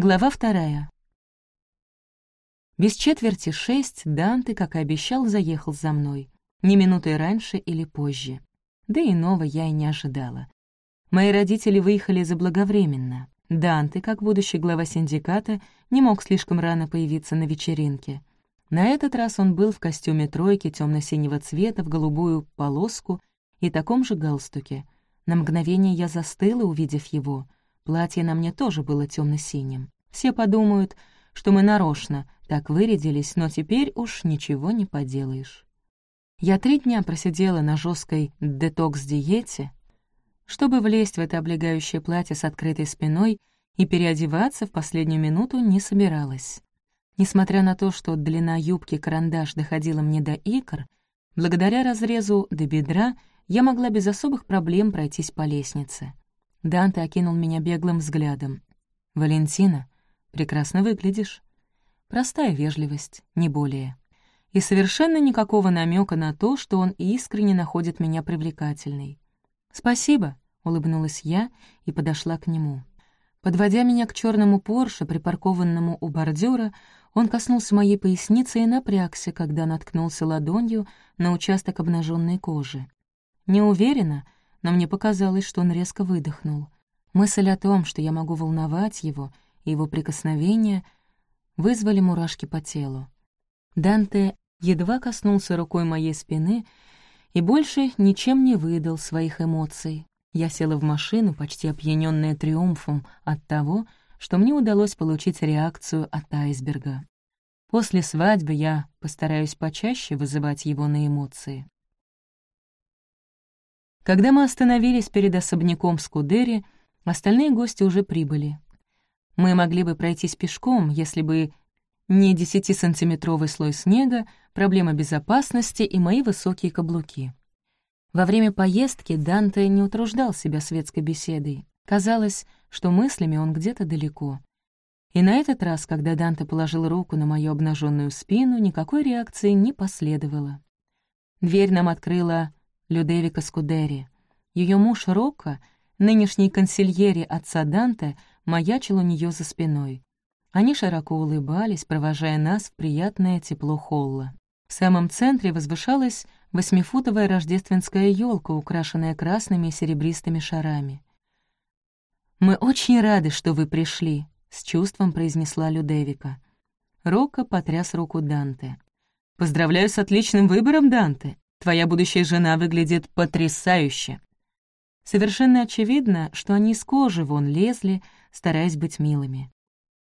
Глава вторая. Без четверти шесть Данте, как и обещал, заехал за мной. Ни минутой раньше или позже. Да и иного я и не ожидала. Мои родители выехали заблаговременно. Данте, как будущий глава синдиката, не мог слишком рано появиться на вечеринке. На этот раз он был в костюме тройки темно синего цвета в голубую полоску и таком же галстуке. На мгновение я застыла, увидев его. Платье на мне тоже было темно синим Все подумают, что мы нарочно так вырядились, но теперь уж ничего не поделаешь. Я три дня просидела на жесткой детокс-диете, чтобы влезть в это облегающее платье с открытой спиной и переодеваться в последнюю минуту не собиралась. Несмотря на то, что длина юбки карандаш доходила мне до икр, благодаря разрезу до бедра я могла без особых проблем пройтись по лестнице. Данте окинул меня беглым взглядом. «Валентина, прекрасно выглядишь». Простая вежливость, не более. И совершенно никакого намека на то, что он искренне находит меня привлекательной. «Спасибо», — улыбнулась я и подошла к нему. Подводя меня к черному Порше, припаркованному у бордюра, он коснулся моей поясницы и напрягся, когда наткнулся ладонью на участок обнаженной кожи. Не уверена, но мне показалось, что он резко выдохнул. Мысль о том, что я могу волновать его, и его прикосновения — вызвали мурашки по телу. Данте едва коснулся рукой моей спины и больше ничем не выдал своих эмоций. Я села в машину, почти опьянённая триумфом от того, что мне удалось получить реакцию от айсберга. После свадьбы я постараюсь почаще вызывать его на эмоции. Когда мы остановились перед особняком Скудери, остальные гости уже прибыли. Мы могли бы пройтись пешком, если бы не десятисантиметровый слой снега, проблема безопасности и мои высокие каблуки. Во время поездки Данте не утруждал себя светской беседой. Казалось, что мыслями он где-то далеко. И на этот раз, когда Данте положил руку на мою обнаженную спину, никакой реакции не последовало. Дверь нам открыла Людевика Скудери. Ее муж Рокко, нынешний консильери отца Данте, маячил у нее за спиной. Они широко улыбались, провожая нас в приятное тепло холла. В самом центре возвышалась восьмифутовая рождественская елка, украшенная красными и серебристыми шарами. «Мы очень рады, что вы пришли», — с чувством произнесла Людевика. Рока потряс руку Данте. «Поздравляю с отличным выбором, Данте. Твоя будущая жена выглядит потрясающе». Совершенно очевидно, что они с кожи вон лезли, стараясь быть милыми.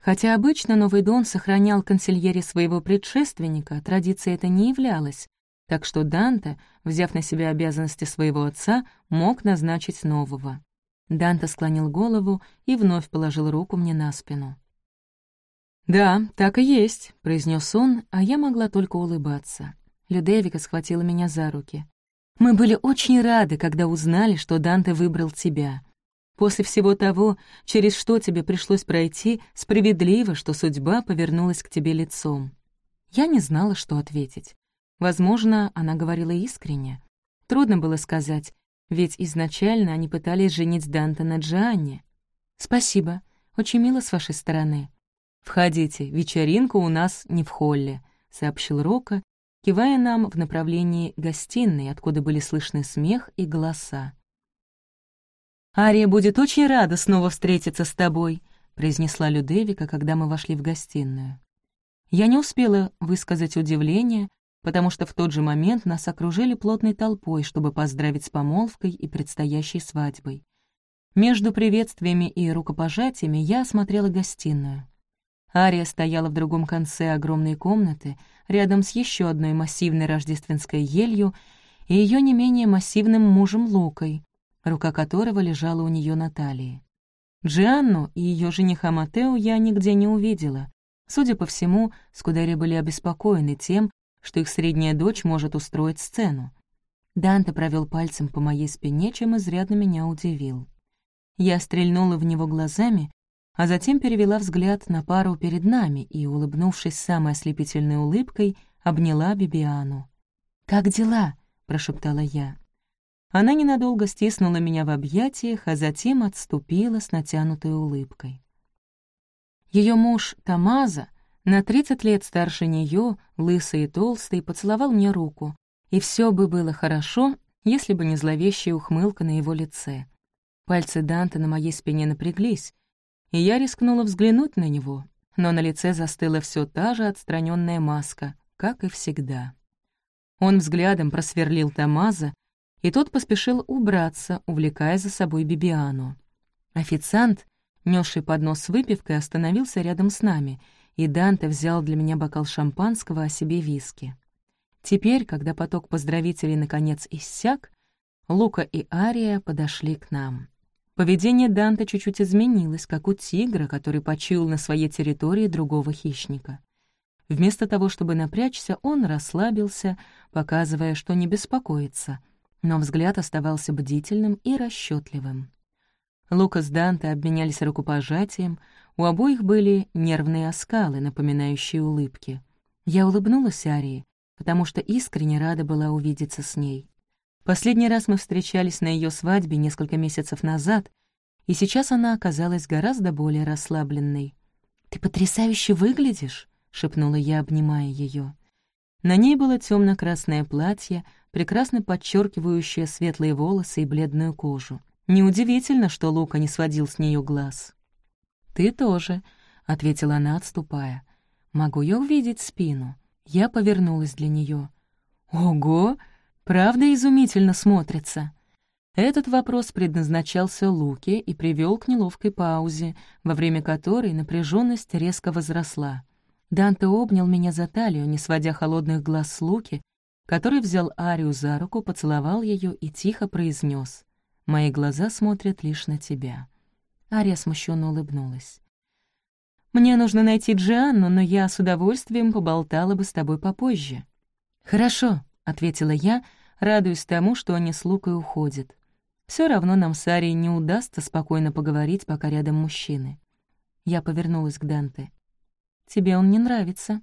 Хотя обычно Новый Дон сохранял консильере своего предшественника, традицией это не являлось, так что Данте, взяв на себя обязанности своего отца, мог назначить нового. Данте склонил голову и вновь положил руку мне на спину. «Да, так и есть», — произнес он, а я могла только улыбаться. Людевика схватила меня за руки. «Мы были очень рады, когда узнали, что Данте выбрал тебя. После всего того, через что тебе пришлось пройти, справедливо, что судьба повернулась к тебе лицом. Я не знала, что ответить. Возможно, она говорила искренне. Трудно было сказать, ведь изначально они пытались женить Данте на Джианне. «Спасибо. Очень мило с вашей стороны». «Входите, вечеринка у нас не в холле», — сообщил Рока, кивая нам в направлении гостиной, откуда были слышны смех и голоса. «Ария будет очень рада снова встретиться с тобой», — произнесла Людевика, когда мы вошли в гостиную. Я не успела высказать удивление, потому что в тот же момент нас окружили плотной толпой, чтобы поздравить с помолвкой и предстоящей свадьбой. Между приветствиями и рукопожатиями я осмотрела гостиную. Ария стояла в другом конце огромной комнаты, рядом с еще одной массивной рождественской елью и ее не менее массивным мужем Лукой, рука которого лежала у нее на талии. Джианну и ее жениха Матео я нигде не увидела. Судя по всему, Скудари были обеспокоены тем, что их средняя дочь может устроить сцену. Данте провел пальцем по моей спине, чем изрядно меня удивил. Я стрельнула в него глазами, а затем перевела взгляд на пару перед нами и, улыбнувшись самой ослепительной улыбкой, обняла Бибиану. «Как дела?» — прошептала я. Она ненадолго стиснула меня в объятиях, а затем отступила с натянутой улыбкой. Ее муж Тамаза, на 30 лет старше нее, лысый и толстый, поцеловал мне руку, и все бы было хорошо, если бы не зловещая ухмылка на его лице. Пальцы Данте на моей спине напряглись, и я рискнула взглянуть на него, но на лице застыла все та же отстраненная маска, как и всегда. Он взглядом просверлил Тамаза, и тот поспешил убраться, увлекая за собой Бибиану. Официант, несший поднос с выпивкой, остановился рядом с нами, и Данте взял для меня бокал шампанского, о себе виски. Теперь, когда поток поздравителей наконец иссяк, Лука и Ария подошли к нам. Поведение Данте чуть-чуть изменилось, как у тигра, который почуял на своей территории другого хищника. Вместо того, чтобы напрячься, он расслабился, показывая, что не беспокоится, но взгляд оставался бдительным и расчетливым. Лука с Данте обменялись рукопожатием, у обоих были нервные оскалы, напоминающие улыбки. Я улыбнулась Арии, потому что искренне рада была увидеться с ней. Последний раз мы встречались на ее свадьбе несколько месяцев назад, и сейчас она оказалась гораздо более расслабленной. «Ты потрясающе выглядишь!» — шепнула я, обнимая ее. На ней было темно красное платье, прекрасно подчеркивающее светлые волосы и бледную кожу. Неудивительно, что Лука не сводил с нее глаз. «Ты тоже», — ответила она, отступая. «Могу я увидеть спину?» Я повернулась для нее. «Ого! Правда изумительно смотрится!» Этот вопрос предназначался Луке и привел к неловкой паузе, во время которой напряженность резко возросла. Данте обнял меня за талию, не сводя холодных глаз с Луки, который взял Арию за руку, поцеловал ее и тихо произнес: «Мои глаза смотрят лишь на тебя». Ария смущенно улыбнулась. Мне нужно найти Джианну, но я с удовольствием поболтала бы с тобой попозже». «Хорошо», — ответила я, радуясь тому, что они с Лукой уходят. Все равно нам с Арией не удастся спокойно поговорить, пока рядом мужчины. Я повернулась к Данте. «Тебе он не нравится».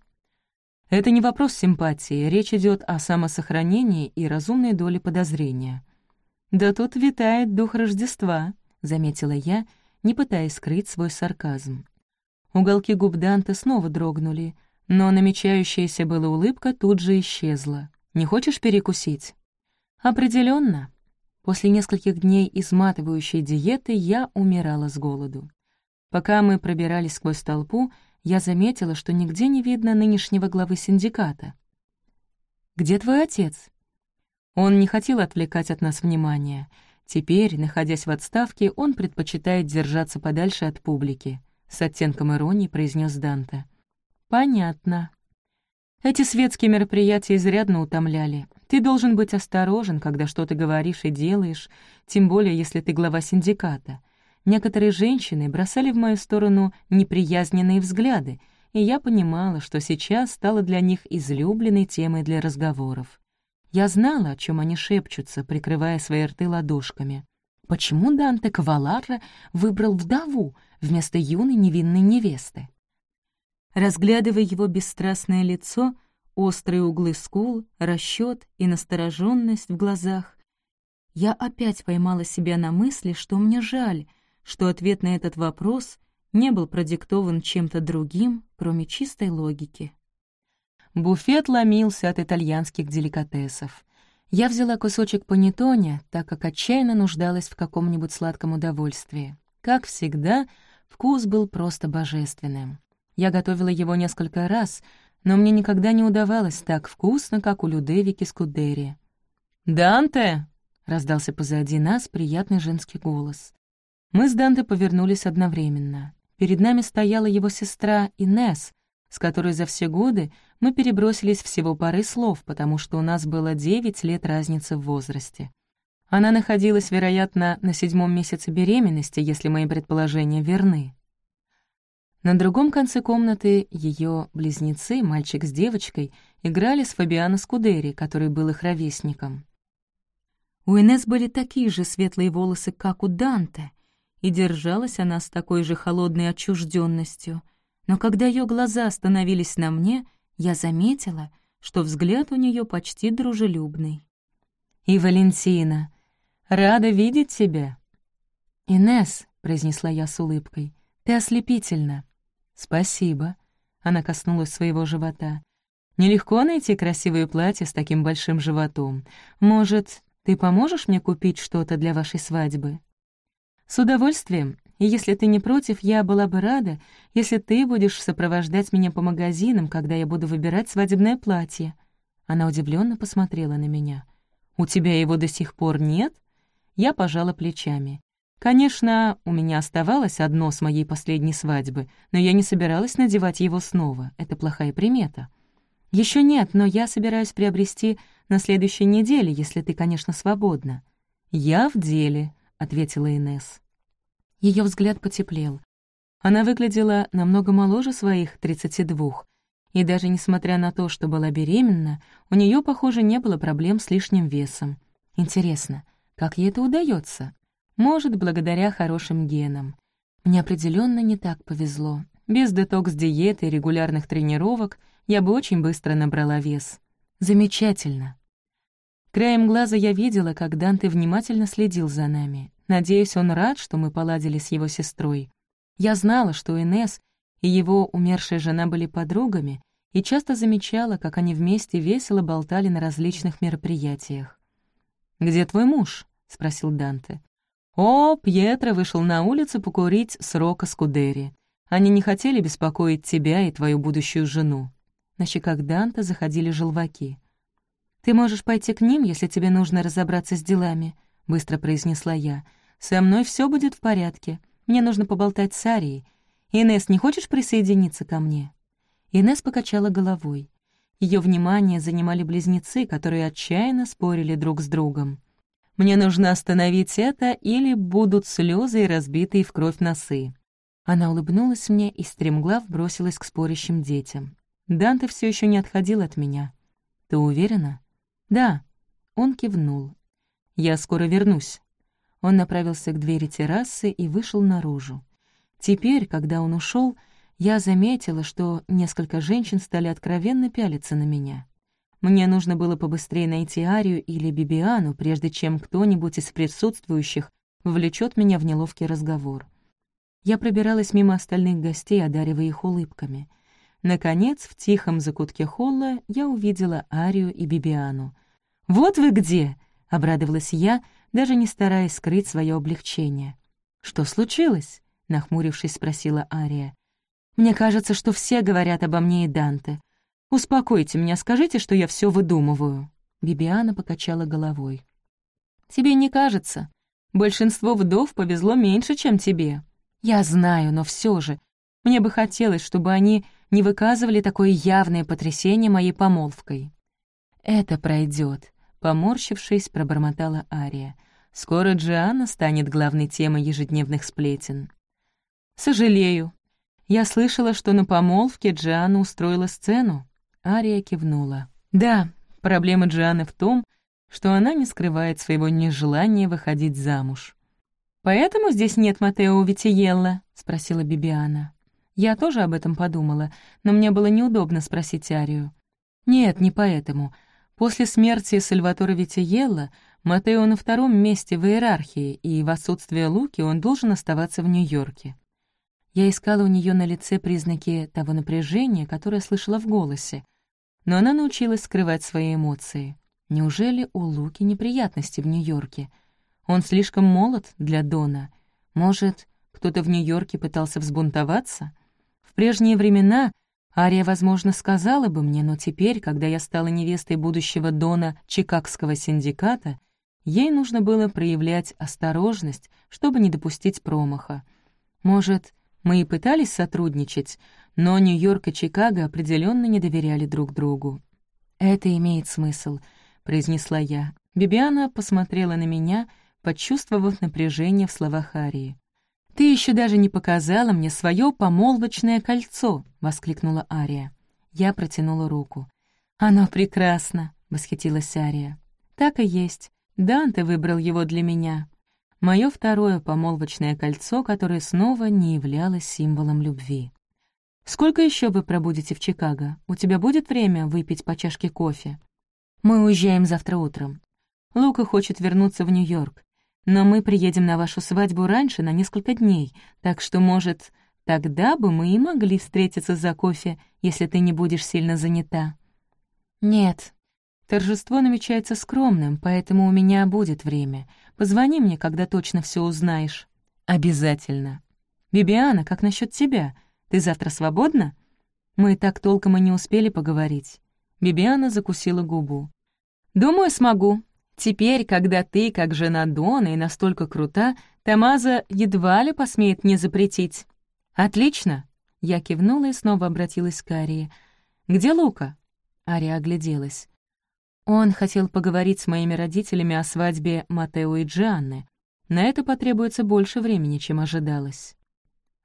«Это не вопрос симпатии, речь идет о самосохранении и разумной доле подозрения». «Да тут витает дух Рождества», — заметила я, не пытаясь скрыть свой сарказм. Уголки губ Данте снова дрогнули, но намечающаяся была улыбка тут же исчезла. «Не хочешь перекусить?» Определенно. После нескольких дней изматывающей диеты я умирала с голоду. Пока мы пробирались сквозь толпу, я заметила, что нигде не видно нынешнего главы синдиката. «Где твой отец?» Он не хотел отвлекать от нас внимание. Теперь, находясь в отставке, он предпочитает держаться подальше от публики. — с оттенком иронии произнес Данте. «Понятно. Эти светские мероприятия изрядно утомляли. Ты должен быть осторожен, когда что-то говоришь и делаешь, тем более, если ты глава синдиката. Некоторые женщины бросали в мою сторону неприязненные взгляды, и я понимала, что сейчас стало для них излюбленной темой для разговоров. Я знала, о чем они шепчутся, прикрывая свои рты ладошками. Почему Данте Каваларра выбрал вдову вместо юной невинной невесты? Разглядывая его бесстрастное лицо, острые углы скул, расчет и настороженность в глазах, я опять поймала себя на мысли, что мне жаль, что ответ на этот вопрос не был продиктован чем-то другим, кроме чистой логики. Буфет ломился от итальянских деликатесов. Я взяла кусочек панеттоне, так как отчаянно нуждалась в каком-нибудь сладком удовольствии. Как всегда, вкус был просто божественным. Я готовила его несколько раз, но мне никогда не удавалось так вкусно, как у Людевики Скудери. «Данте!» — раздался позади нас приятный женский голос. Мы с Данте повернулись одновременно. Перед нами стояла его сестра Инес, с которой за все годы мы перебросились всего пары слов, потому что у нас было девять лет разницы в возрасте. Она находилась, вероятно, на седьмом месяце беременности, если мои предположения верны. На другом конце комнаты ее близнецы, мальчик с девочкой, играли с Фабиано Скудери, который был их ровесником. У Инес были такие же светлые волосы, как у Данте, и держалась она с такой же холодной отчужденностью — но когда ее глаза остановились на мне, я заметила, что взгляд у нее почти дружелюбный. «И Валентина, рада видеть тебя!» «Инесс», — произнесла я с улыбкой, — «ты ослепительна». «Спасибо», — она коснулась своего живота. «Нелегко найти красивое платье с таким большим животом. Может, ты поможешь мне купить что-то для вашей свадьбы?» «С удовольствием. И если ты не против, я была бы рада, если ты будешь сопровождать меня по магазинам, когда я буду выбирать свадебное платье». Она удивленно посмотрела на меня. «У тебя его до сих пор нет?» Я пожала плечами. Конечно, у меня оставалось одно с моей последней свадьбы, но я не собиралась надевать его снова. Это плохая примета. Еще нет, но я собираюсь приобрести на следующей неделе, если ты, конечно, свободна». «Я в деле», — ответила Инесс. Ее взгляд потеплел. Она выглядела намного моложе своих 32, и даже несмотря на то, что была беременна, у нее, похоже, не было проблем с лишним весом. Интересно, как ей это удается? Может, благодаря хорошим генам. Мне определенно не так повезло. Без детокс-диеты и регулярных тренировок я бы очень быстро набрала вес. Замечательно. Краем глаза я видела, как Данте внимательно следил за нами. Надеюсь, он рад, что мы поладили с его сестрой. Я знала, что Инес и его умершая жена были подругами, и часто замечала, как они вместе весело болтали на различных мероприятиях. «Где твой муж?» — спросил Данте. «О, Пьетро вышел на улицу покурить с Рока Скудери. Они не хотели беспокоить тебя и твою будущую жену». На щеках Данте заходили желваки. «Ты можешь пойти к ним, если тебе нужно разобраться с делами», — быстро произнесла я. «Со мной все будет в порядке. Мне нужно поболтать с Арией. Инесс, не хочешь присоединиться ко мне?» Инесс покачала головой. Ее внимание занимали близнецы, которые отчаянно спорили друг с другом. «Мне нужно остановить это, или будут слезы и разбитые в кровь носы». Она улыбнулась мне и стремглав бросилась к спорящим детям. Данте все еще не отходил от меня. «Ты уверена?» «Да». Он кивнул. «Я скоро вернусь». Он направился к двери террасы и вышел наружу. Теперь, когда он ушел, я заметила, что несколько женщин стали откровенно пялиться на меня. Мне нужно было побыстрее найти Арию или Бибиану, прежде чем кто-нибудь из присутствующих вовлечет меня в неловкий разговор. Я пробиралась мимо остальных гостей, одаривая их улыбками. Наконец, в тихом закутке холла я увидела Арию и Бибиану. «Вот вы где!» — обрадовалась я, даже не стараясь скрыть свое облегчение. «Что случилось?» — нахмурившись, спросила Ария. «Мне кажется, что все говорят обо мне и Данте. Успокойте меня, скажите, что я все выдумываю». Бибиана покачала головой. «Тебе не кажется? Большинство вдов повезло меньше, чем тебе. Я знаю, но все же. Мне бы хотелось, чтобы они не выказывали такое явное потрясение моей помолвкой». «Это пройдет, Поморщившись, пробормотала Ария. «Скоро Джиана станет главной темой ежедневных сплетен». «Сожалею. Я слышала, что на помолвке Джиана устроила сцену». Ария кивнула. «Да, проблема Джианы в том, что она не скрывает своего нежелания выходить замуж». «Поэтому здесь нет Матео Витиелла?» — спросила Бибиана. Я тоже об этом подумала, но мне было неудобно спросить Арию. «Нет, не поэтому. После смерти Сальватора Витиелла Матео на втором месте в иерархии, и в отсутствие Луки он должен оставаться в Нью-Йорке. Я искала у нее на лице признаки того напряжения, которое слышала в голосе, но она научилась скрывать свои эмоции. Неужели у Луки неприятности в Нью-Йорке? Он слишком молод для Дона. Может, кто-то в Нью-Йорке пытался взбунтоваться? В прежние времена Ария, возможно, сказала бы мне, но теперь, когда я стала невестой будущего Дона Чикагского синдиката, ей нужно было проявлять осторожность, чтобы не допустить промаха. Может, мы и пытались сотрудничать, но Нью-Йорк и Чикаго определенно не доверяли друг другу. «Это имеет смысл», — произнесла я. Бибиана посмотрела на меня, почувствовав напряжение в словах Арии. «Ты еще даже не показала мне свое помолвочное кольцо!» — воскликнула Ария. Я протянула руку. «Оно прекрасно!» — восхитилась Ария. «Так и есть. Данте выбрал его для меня. Мое второе помолвочное кольцо, которое снова не являлось символом любви. «Сколько еще вы пробудете в Чикаго? У тебя будет время выпить по чашке кофе?» «Мы уезжаем завтра утром. Лука хочет вернуться в Нью-Йорк. Но мы приедем на вашу свадьбу раньше, на несколько дней, так что, может, Тогда бы мы и могли встретиться за кофе, если ты не будешь сильно занята». «Нет, торжество намечается скромным, поэтому у меня будет время. Позвони мне, когда точно все узнаешь». «Обязательно». «Бибиана, как насчет тебя? Ты завтра свободна?» Мы так толком и не успели поговорить. Бибиана закусила губу. «Думаю, смогу. Теперь, когда ты, как жена Дона, и настолько крута, Тамаза едва ли посмеет мне запретить». «Отлично!» Я кивнула и снова обратилась к Арии. «Где Лука?» Ария огляделась. Он хотел поговорить с моими родителями о свадьбе Матео и Джанны. На это потребуется больше времени, чем ожидалось.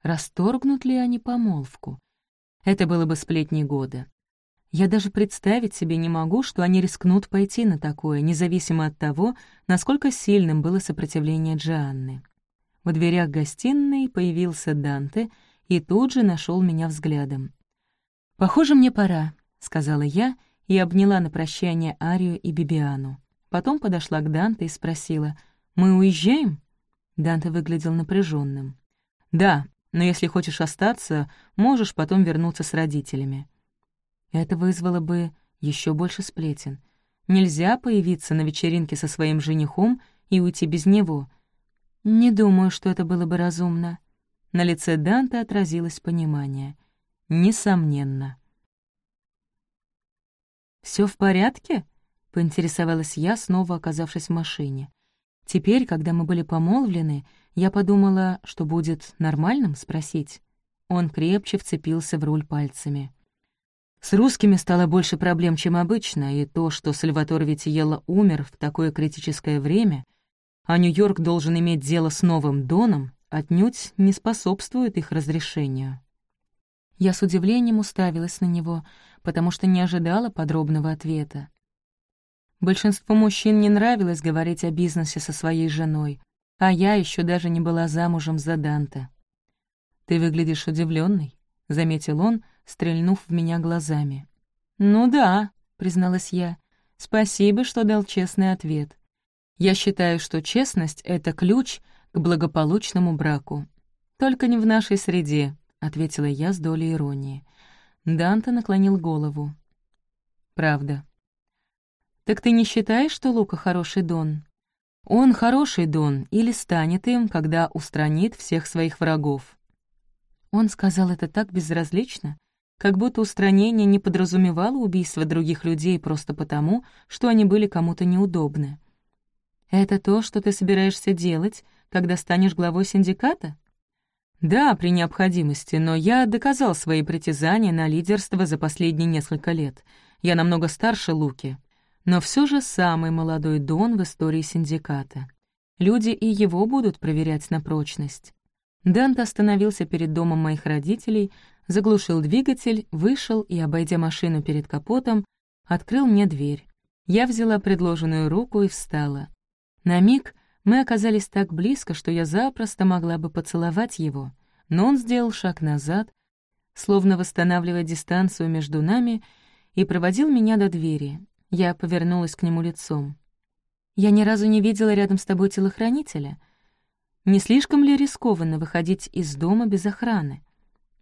Расторгнут ли они помолвку? Это было бы сплетни года. Я даже представить себе не могу, что они рискнут пойти на такое, независимо от того, насколько сильным было сопротивление Джианны. В дверях гостиной появился Данте и тут же нашел меня взглядом. «Похоже, мне пора», — сказала я и обняла на прощание Арию и Бибиану. Потом подошла к Данте и спросила, «Мы уезжаем?» Данте выглядел напряженным. «Да, но если хочешь остаться, можешь потом вернуться с родителями. Это вызвало бы еще больше сплетен. Нельзя появиться на вечеринке со своим женихом и уйти без него. Не думаю, что это было бы разумно. На лице Данте отразилось понимание. Несомненно. Все в порядке?» — поинтересовалась я, снова оказавшись в машине. Теперь, когда мы были помолвлены, я подумала, что будет нормальным спросить. Он крепче вцепился в руль пальцами. С русскими стало больше проблем, чем обычно, и то, что Сальватор Витиелло умер в такое критическое время, а Нью-Йорк должен иметь дело с новым Доном, отнюдь не способствует их разрешению. Я с удивлением уставилась на него, потому что не ожидала подробного ответа. Большинству мужчин не нравилось говорить о бизнесе со своей женой, а я еще даже не была замужем за Данте. «Ты выглядишь удивленной, заметил он, стрельнув в меня глазами. «Ну да», — призналась я. «Спасибо, что дал честный ответ. Я считаю, что честность — это ключ к благополучному браку. Только не в нашей среде», — ответила я с долей иронии. Данте наклонил голову. «Правда». «Так ты не считаешь, что Лука хороший Дон?» «Он хороший Дон или станет им, когда устранит всех своих врагов». Он сказал это так безразлично, как будто устранение не подразумевало убийство других людей просто потому, что они были кому-то неудобны. «Это то, что ты собираешься делать, когда станешь главой синдиката?» «Да, при необходимости, но я доказал свои притязания на лидерство за последние несколько лет. Я намного старше Луки, но все же самый молодой Дон в истории синдиката. Люди и его будут проверять на прочность». Дант остановился перед домом моих родителей, заглушил двигатель, вышел и, обойдя машину перед капотом, открыл мне дверь. Я взяла предложенную руку и встала. На миг мы оказались так близко, что я запросто могла бы поцеловать его, но он сделал шаг назад, словно восстанавливая дистанцию между нами, и проводил меня до двери. Я повернулась к нему лицом. «Я ни разу не видела рядом с тобой телохранителя. Не слишком ли рискованно выходить из дома без охраны?»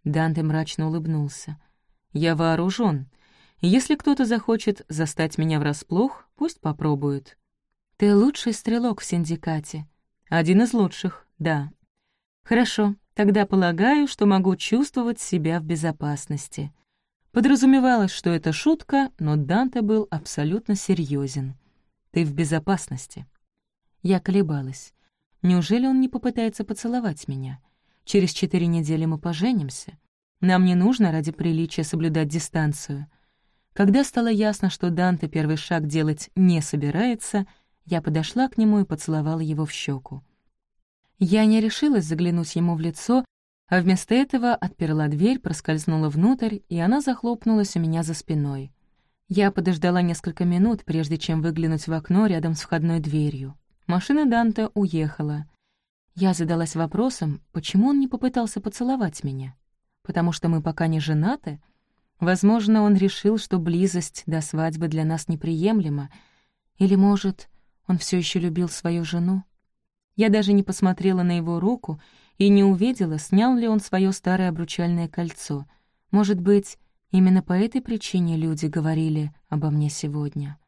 Данте мрачно улыбнулся. «Я вооружен. Если кто-то захочет застать меня врасплох, пусть попробует». «Ты лучший стрелок в синдикате». «Один из лучших, да». «Хорошо, тогда полагаю, что могу чувствовать себя в безопасности». Подразумевалось, что это шутка, но Данте был абсолютно серьезен. «Ты в безопасности». Я колебалась. Неужели он не попытается поцеловать меня? Через четыре недели мы поженимся. Нам не нужно ради приличия соблюдать дистанцию. Когда стало ясно, что Данте первый шаг делать не собирается, я подошла к нему и поцеловала его в щеку. Я не решилась заглянуть ему в лицо, а вместо этого отперла дверь, проскользнула внутрь, и она захлопнулась у меня за спиной. Я подождала несколько минут, прежде чем выглянуть в окно рядом с входной дверью. Машина Данте уехала. Я задалась вопросом, почему он не попытался поцеловать меня? Потому что мы пока не женаты? Возможно, он решил, что близость до свадьбы для нас неприемлема. Или, может, он все еще любил свою жену? Я даже не посмотрела на его руку и не увидела, снял ли он свое старое обручальное кольцо. Может быть, именно по этой причине люди говорили обо мне сегодня.